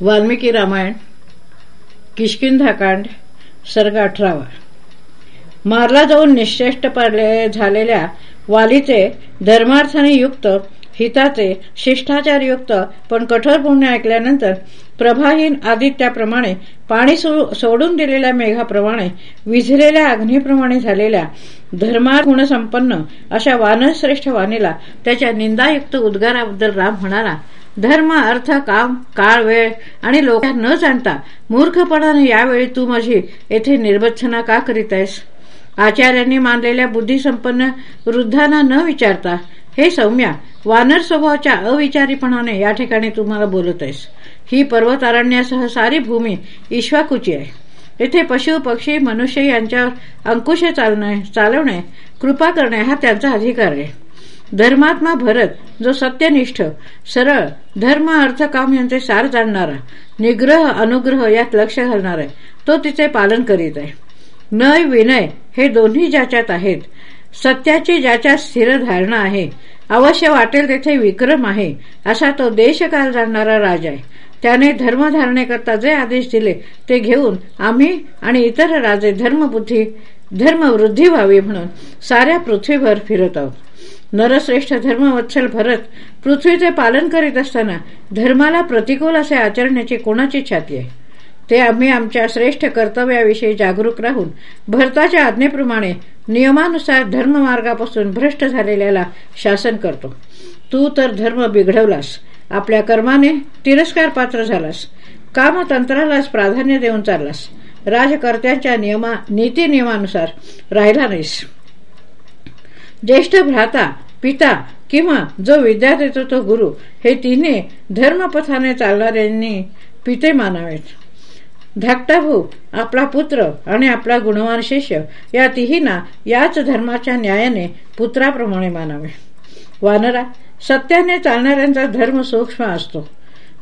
वाल्मिकी रामायण किशकिंधाकांड सर्ग अठरावा. मारला जाऊन निश्चेष्ट पडले झालेल्या वालीचे धर्मार्थाने युक्त हिताचे शिष्टाचारयुक्त पण कठोर पुण्य ऐकल्यानंतर प्रभाहीन आदित्याप्रमाणे पाणी सोडून दिलेल्या मेघाप्रमाणे विझलेल्या अग्नीप्रमाणे झालेल्या धर्मार गुणसंपन्न अशा वानश्रेष्ठ वाणीला त्याच्या निंदायुक्त उद्गाराबद्दल राम म्हणाला धर्म अर्थ काम काळ वेळ आणि लोक न जाणता मूर्खपणाने यावेळी तू माझी येथे निर्बच्छना का करीत आहेस? आचार्यांनी मानलेल्या बुद्धिसंपन्न वृद्धांना न विचारता हे सौम्या वानर स्वभावाच्या अविचारीपणाने या ठिकाणी तुम्हाला बोलत आहेस. ही पर्वतारण्यासह सारी भूमी ईश्वाकुची आहे. येथे पशु पक्षी मनुष्य यांच्यावर अंकुश चालणे चालवणे कृपा करणे हा त्यांचा अधिकार आहे. धर्मात्मा भरत जो सत्यनिष्ठ सरळ धर्म अर्थ काम यांचे सार जाणणारा निग्रह अनुग्रह यात लक्ष घालणार आहे तो तिचे पालन करीत आहे. नय विनय हे दोन्ही ज्याच्यात आहेत सत्याची ज्याच्यात स्थिर धारणा आहे अवश्य वाटेल तेथे विक्रम आहे असा तो देशकाल जाणणारा राजा आहे. त्याने धर्मधारणेकरता जे आदेश दिले ते घेऊन आम्ही आणि इतर राजे धर्मबुद्धी धर्मवृद्धी व्हावी म्हणून साऱ्या पृथ्वीभर फिरत आहोत. नरश्रेष्ठ धर्मवत्सल भरत पृथ्वीचे पालन करीत असताना धर्माला प्रतिकूल असे आचरण्याची कोणाची छाती आहे? ते आम्ही आमच्या श्रेष्ठ कर्तव्याविषयी जागरूक राहून भरताच्या आज्ञेप्रमाणे नियमानुसार धर्ममार्गापासून भ्रष्ट झालेल्याला शासन करतो. तू तर धर्म बिघडवलास. आपल्या कर्माने तिरस्कार पात्र झालास. कामतंत्रालाच प्राधान्य देऊन चाललास. राजकर्त्यांच्या नियमा नीतीनियमानुसार राहिला नाहीस. ज्येष्ठ भ्राता पिता किंवा जो विद्या देतो तो गुरु हे तिन्ही धर्मपथाने चालणाऱ्यांनी पिते मानावेत. धाकटा भाऊ आपला पुत्र आणि आपला गुणवान शिष्य या तिहीना याच धर्माच्या न्यायाने पुत्राप्रमाणे मानावे. वानरा सत्याने चालणाऱ्यांचा धर्म सूक्ष्म असतो.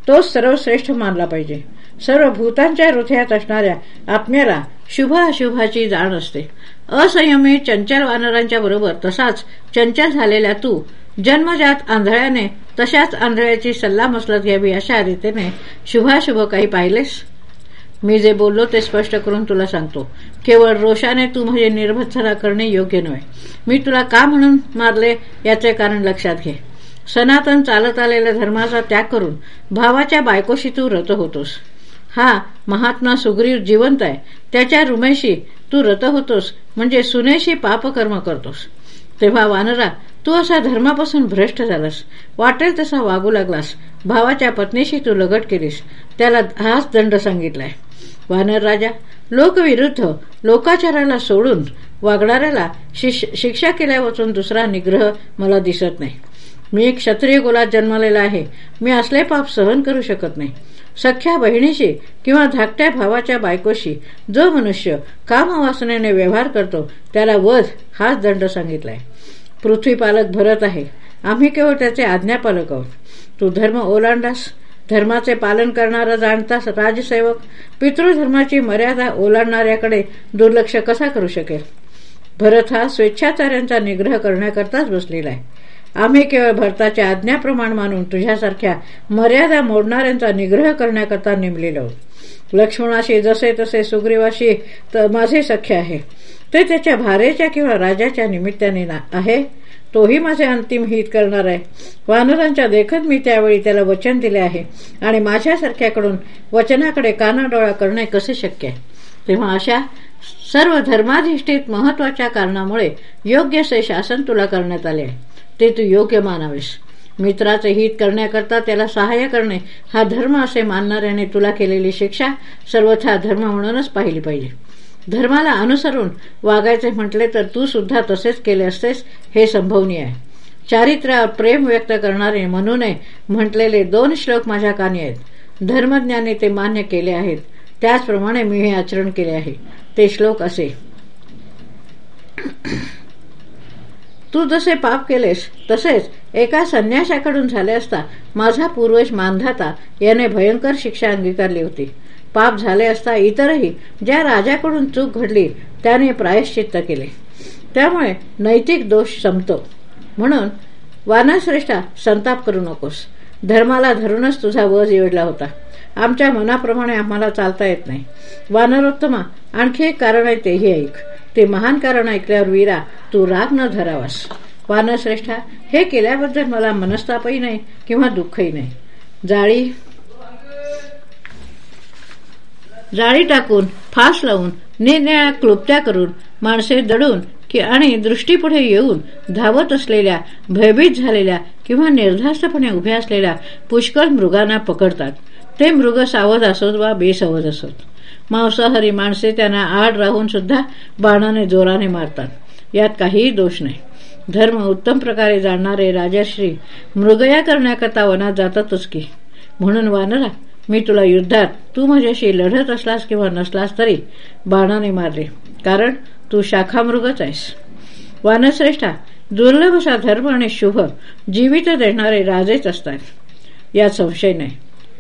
तोच सर्वश्रेष्ठ मानला पाहिजे. सर्व भूतांच्या हृदयात असणाऱ्या आत्म्याला शुभ अशुभाची जाण असते. असंयमी चंचल वानरांच्या बरोबर तसाच चंचल झालेल्या तू जन्मजात आंधळ्याने तशाच आंधळ्याची सल्ला मसलत घ्यावी अशा रीतीने शुभाशुभ काही पाहिलेस? मी जे बोललो ते स्पष्ट करून तुला सांगतो. केवळ रोषाने तू म्हणजे निर्भत्सना करणे योग्य नव्हे. मी तुला का म्हणून मारले याचे कारण लक्षात घे. सनातन चालत आलेल्या धर्माचा त्याग करून भावाच्या बायकोशी तू रत होतोस. हा महात्मा सुग्रीव जिवंत आहे. त्याच्या रुमेशी तू रत होतोस म्हणजे सुनेशी पापकर्म करतोस. तेव्हा वानरा तू असा धर्मापासून भ्रष्ट झालास. वाटेल तसा वागू लागलास. भावाच्या पत्नीशी तू लगट केलीस. त्याला हाच दंड सांगितलाय. वानर राजा लोकविरुद्ध लोकाचाराला सोडून वागणाऱ्याला शिक्षा केल्यापासून दुसरा निग्रह मला दिसत नाही. मी एक क्षत्रिय कुलात जन्मलेला आहे. मी असले पाप सहन करू शकत नाही. सख्या बहिणीशी किंवा धाकट्या भावाच्या बायकोशी जो मनुष्य कामवासनेने व्यवहार करतो त्याला वध हाच दंड सांगितलाय. पृथ्वीपालक भरत आहे. आम्ही केवळ त्याचे आज्ञापालक आहोत. तू धर्म ओलांडास. धर्माचे पालन करणारा जाणतास राजसेवक. पितृधर्माची मर्यादा ओलांडणाऱ्याकडे दुर्लक्ष कसा करू शकेल? भरत हा स्वेच्छाचार्यांचा निग्रह करण्याकरताच बसलेला आहे. आम्ही केवळ भरताच्या आज्ञाप्रमाण मानून तुझ्यासारख्या मर्यादा मोडणाऱ्यांचा निग्रह करण्याकरता नेमलेलो. लक्ष्मणाशी जसे तसे सुग्रीवाशी माझे सख्य आहे. ते त्याच्या भारेच्या किंवा राजाच्या निमित्ताने आहे. तोही माझे अंतिम हित करणार आहे. वानरांच्या देखत मी त्यावेळी त्याला वचन दिले आहे. आणि माझ्यासारख्याकडून वचनाकडे कानाडोळा करणे कसे शक्य आहे? तेव्हा अशा सर्व धर्माधिष्ठित महत्त्वाच्या कारणामुळे योग्य से शासन तुला करण्यात आले आहे. ते तू योग्य मानावेस. मित्राचे हित करण्याकरता त्याला सहाय्य करणे हा धर्म असे मानणाऱ्याने तुला केलेली शिक्षा सर्वथा धर्म म्हणूनच पाहिली पाहिजे. धर्माला अनुसरून वागायचे म्हटले तर तू सुद्धा तसेच केले असतेस हे संभवनीय आहे. चारित्र्यावर प्रेम व्यक्त करणारे म्हणूने म्हटलेले दोन श्लोक माझ्या कानी आहेत. धर्मज्ञाने ते मान्य केले आहेत. त्याचप्रमाणे मी हे आचरण केले आहे. ते श्लोक असे. तू जसे पाप केलेस तसेच एका संन्याशाकडून झाले असता माझा पूर्वज मानधाता याने भयंकर शिक्षा अंगीकारली होती. पाप झाले असता इतरही ज्या राजाकडून चूक घडली त्याने प्रायश्चित्त केले. त्यामुळे नैतिक दोष संपतो. म्हणून वानश्रेष्ठा संताप करू नकोस. धर्माला धरूनच तुझा वज येडला होता. आमच्या मनाप्रमाणे आम्हाला चालता येत नाही. वानरोत्तमा आणखी एक कारण आहे तेही ऐक. ते महान कारण ऐकल्यावर वीरा तू राग न धरावास. वानश्रेष्ठा हे केल्याबद्दल मला मनस्तापही नाही किंवा दुःखही नाही. जाळी जाळी टाकून फास लावून निरनिळ्या क्लुप्त्या करून माणसे दडून की आणि दृष्टीपुढे येऊन धावत असलेल्या भयभीत झालेल्या किंवा निर्धास्तपणे उभ्या असलेल्या पुष्कळ मृगांना पकडतात. ते मृग सावध असोत वा बेसावध असोत. मांसाहारी माणसे त्यांना आड राहून सुद्धा बाणाने जोराने मारतात. यात काहीही दोष नाही. धर्म उत्तम प्रकारे जाणणारे राजश्री मृगया करण्याकरता वनात जातातच की. म्हणून वानरा मी तुला युद्धात तू माझ्याशी लढत असलास किंवा नसलास तरी बाणाने मारले. कारण तू शाखामृगच आहेस. वानश्रेष्ठा दुर्लभ असा धर्म आणि शुभ जीवित देणारे राजेच असतात. यात संशय नाही.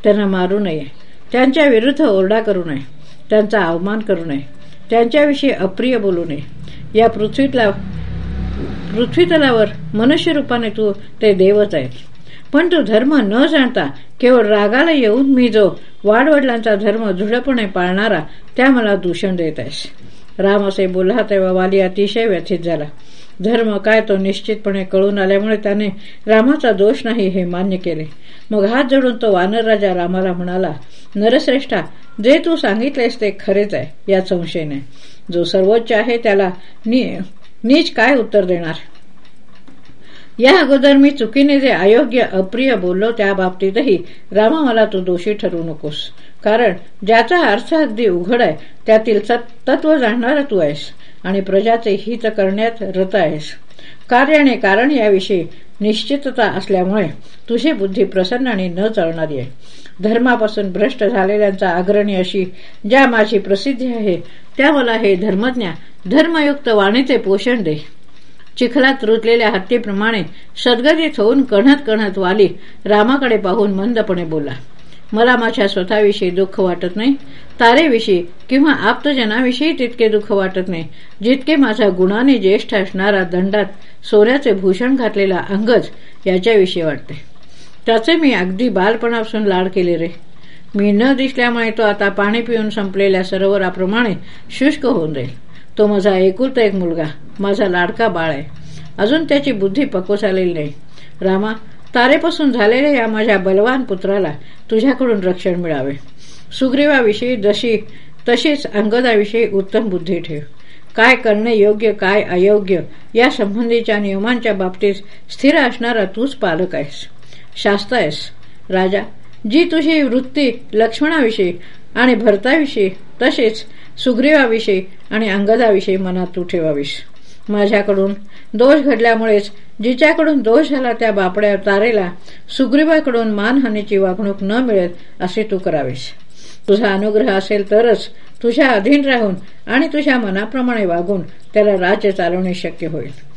त्यांना मारू नये. त्यांच्या विरुद्ध ओरडा करू नये. त्यांचा अवमान करू नये. त्यांच्याविषयी अप्रिय बोलू नये. या पृथ्वीतला पृथ्वीतलावर मनुष्य रूपाने तू ते देवच आहेत. पण तो धर्म न जाणता केवळ रागाला येऊन मी जो वाडवडिलांचा धर्म दृढपणे पाळणारा त्या मला दूषण देत आहेस. राम असे बोलला तेव्हा वाली अतिशय व्यथित झाला. धर्म काय तो निश्चितपणे कळून आल्यामुळे त्याने रामाचा दोष नाही हे मान्य केले. मग हात जोडून तो वानर राजा रामाला म्हणाला नरश्रेष्ठा जे तू सांगितलेस ते खरेच आहे या संशयने. जो सर्वोच्च आहे त्याला नीच काय उत्तर देणार? या अगोदर मी चुकीने जे अयोग्य अप्रिय बोललो त्या बाबतीतही रामा मला तू दोषी ठरू नकोस. कारण ज्याचा अर्थ अगदी उघड आहे त्यातील तत्व जाणणारा तू आहेस आणि प्रजाचे हित करण्यात रत आहेस. कार्य आणि कारण याविषयी निश्चितता असल्यामुळे तुझी बुद्धी प्रसन्न आणि न चालणारी आहे. धर्मापासून भ्रष्ट झालेल्यांचा अग्रणी अशी ज्या माझी प्रसिद्धी आहे त्या मला हे धर्मज्ञा धर्मयुक्त वाणीचे पोषण दे. चिखलात रुतलेल्या हत्तीप्रमाणे सद्गतीत होऊन कणत कणत वाली रामाकडे पाहून मंदपणे बोला. मला माझ्या स्वतःविषयी दुःख वाटत नाही तारेविषयी किंवा आप्तजनाविषयी तितके दुःख वाटत नाही जितके माझा गुणाने ज्येष्ठ असणारा दंडात सोऱ्याचे भूषण घातलेला अंगज याच्याविषयी वाटते. त्याचे मी अगदी बालपणापासून लाड केले रे. मी न दिसल्यामुळे तो आता पाणी पिऊन संपलेल्या सरोवराप्रमाणे शुष्क होऊन जाईल तो माझा एकुलता एक मुलगा. माझा लाडका बाळ आहे. अजून त्याची बुद्धी पकोस आलेली नाही. रामा तारेपासून झालेल्या या माझ्या बलवान पुत्राला तुझ्याकडून रक्षण मिळावे. सुग्रीवाविषयी जशी तशीच अंगदाविषयी उत्तम बुद्धी ठेव. काय करणे योग्य काय अयोग्य या संबंधीच्या नियमांच्या बाबतीत स्थिर असणारा तूच पालक आहेस. शास्त्र आहेस. राजा जी तुझी वृत्ती लक्ष्मणाविषयी आणि भरताविषयी तसेच सुग्रीवाविषयी आणि अंगदाविषयी मनात तू ठेवावीस. माझ्याकडून दोष घडल्यामुळेच जिच्याकडून दोष झाला त्या बापड्या तारेला सुग्रीवाकडून मानहानीची वागणूक न मिळेल असे तू करावीस. तुझा अनुग्रह असेल तरच तुझ्या अधीन राहून आणि तुझ्या मनाप्रमाणे वागून त्याला राज्य चालवणे शक्य होईल.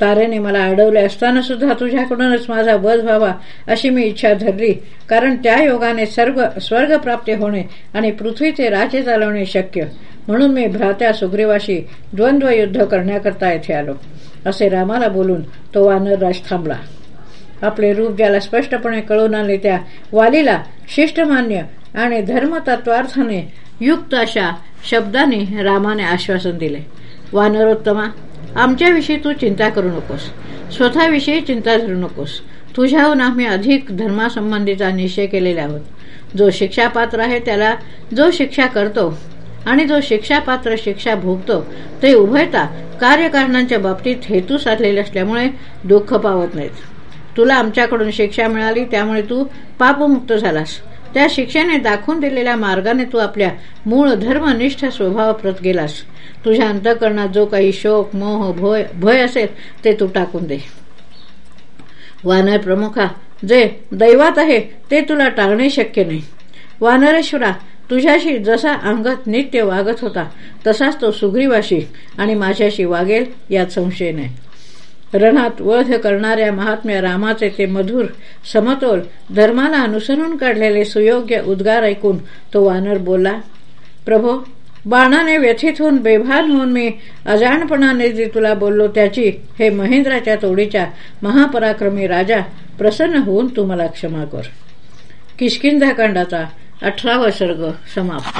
तारेने मला अडवले असताना सुद्धा तुझ्याकडूनच माझा वध व्हावा अशी मी इच्छा धरली. कारण त्या योगाने सर्व स्वर्ग प्राप्ती होणे आणि पृथ्वीचे राज्य चालवणे शक्य. म्हणून मी भ्रात्या सुग्रीवाशी द्वंद्व युद्ध करण्याकरता येथे आलो. असे रामाला बोलून तो वानरराज थांबला. आपले रूप ज्याला स्पष्टपणे कळून आले त्या वालीला शिष्टमान्य आणि धर्मतत्वार्थाने युक्त अशा शब्दाने रामाने आश्वासन दिले. वानरोत्तमा आमच्याविषयी तू चिंता करू नकोस. स्वतःविषयी चिंता धरू नकोस. तुझ्याहून आम्ही अधिक धर्मासंबंधीचा निश्चय केलेला आहोत. जो शिक्षापात्र आहे त्याला जो शिक्षा करतो आणि जो शिक्षापात्र शिक्षा भोगतो ते उभयता कार्यकारणांच्या बाबतीत हेतू साधलेले असल्यामुळे दुःख पावत नाहीत. तुला आमच्याकडून शिक्षा मिळाली त्यामुळे तू पापमुक्त झालास. त्या शिक्षेने दाखवून दिलेल्या मार्गाने तू आपल्या मूळ धर्मनिष्ठ स्वभावाप्रत गेलास. तुझ्या अंतकरणात जो काही शोक मोह भय भय असेल ते तू टाकून दे. वानर प्रमुखा जे दैवात आहे ते तुला टाळणे शक्य नाही. वानरेश्वरा तुझ्याशी जसा अंगत नित्य वागत होता तसाच तो सुग्रीवाशी आणि माझ्याशी वागेल यात संशय नाही. रणात वध करणाऱ्या महात्म्या रामाचे ते मधुर समतोल धर्माला अनुसरून काढलेले सुयोग्य उद्गार ऐकून तो वानर बोला प्रभो बाणाने व्यथित होऊन बेभान होऊन मी अजाणपणाने जे तुला बोललो त्याची हे महेंद्राच्या तोडीच्या महापराक्रमी राजा प्रसन्न होऊन तू मला क्षमा कर. किशकिंधाकांडाचा अठरावा सर्ग समाप्त.